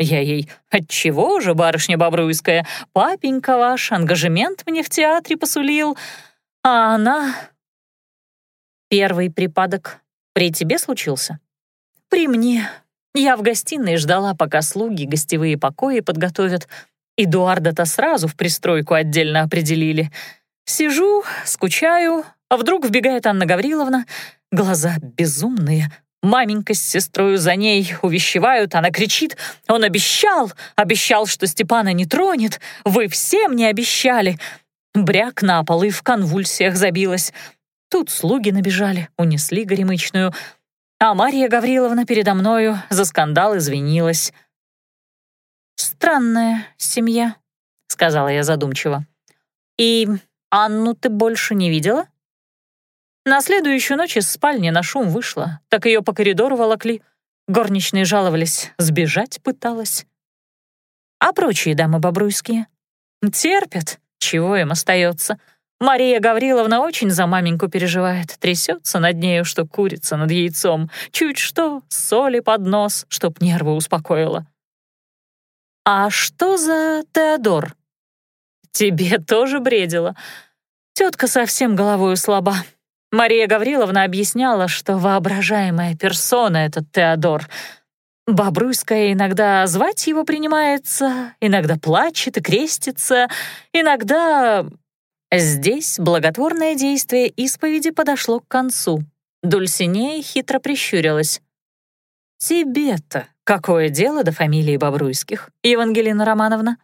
S1: Я ей, отчего же, барышня Бобруйская, папенька ваш ангажемент мне в театре посулил, а она... Первый припадок при тебе случился? При мне. Я в гостиной ждала, пока слуги гостевые покои подготовят. Эдуарда-то сразу в пристройку отдельно определили. Сижу, скучаю, а вдруг вбегает Анна Гавриловна, глаза безумные, Маменька с сестрой за ней увещевают, она кричит. Он обещал, обещал, что Степана не тронет. Вы все мне обещали. Бряк на пол и в конвульсиях забилась. Тут слуги набежали, унесли горемычную. А Марья Гавриловна передо мною за скандал извинилась. «Странная семья», — сказала я задумчиво. «И Анну ты больше не видела?» На следующую ночь из спальни на шум вышла, так ее по коридору волокли. Горничные жаловались, сбежать пыталась. А прочие дамы бобруйские? Терпят, чего им остается. Мария Гавриловна очень за маменьку переживает, трясется над нею, что курица над яйцом. Чуть что, соли под нос, чтоб нервы успокоила. «А что за Теодор?» «Тебе тоже бредила. Тетка совсем головою слаба, Мария Гавриловна объясняла, что воображаемая персона — этот Теодор. Бобруйская иногда звать его принимается, иногда плачет и крестится, иногда... Здесь благотворное действие исповеди подошло к концу. Дульсинея хитро прищурилась. «Тебе-то какое дело до фамилии Бобруйских, Евангелина Романовна?»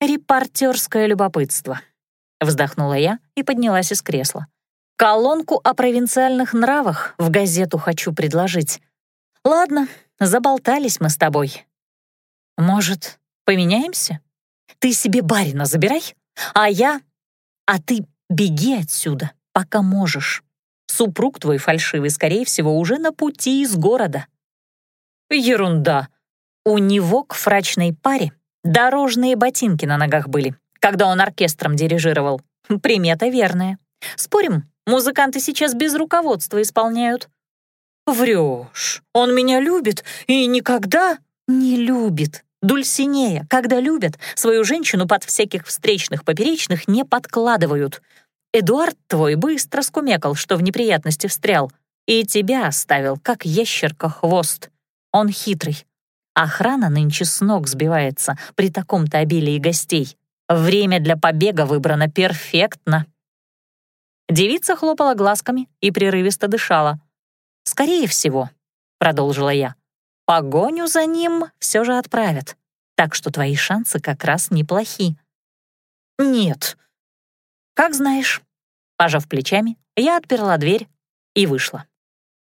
S1: «Репортерское любопытство», — вздохнула я и поднялась из кресла. Колонку о провинциальных нравах в газету хочу предложить. Ладно, заболтались мы с тобой. Может, поменяемся? Ты себе барина забирай, а я... А ты беги отсюда, пока можешь. Супруг твой фальшивый, скорее всего, уже на пути из города. Ерунда. У него к фрачной паре дорожные ботинки на ногах были, когда он оркестром дирижировал. Примета верная. Спорим, Музыканты сейчас без руководства исполняют». «Врешь. Он меня любит и никогда...» «Не любит. Дульсинея, когда любят, свою женщину под всяких встречных поперечных не подкладывают. Эдуард твой быстро скумекал, что в неприятности встрял, и тебя оставил, как ящерка хвост. Он хитрый. Охрана нынче с ног сбивается при таком-то обилии гостей. Время для побега выбрано перфектно». Девица хлопала глазками и прерывисто дышала. «Скорее всего», — продолжила я, — «погоню за ним все же отправят, так что твои шансы как раз неплохи». «Нет». «Как знаешь». Пожав плечами, я отперла дверь и вышла.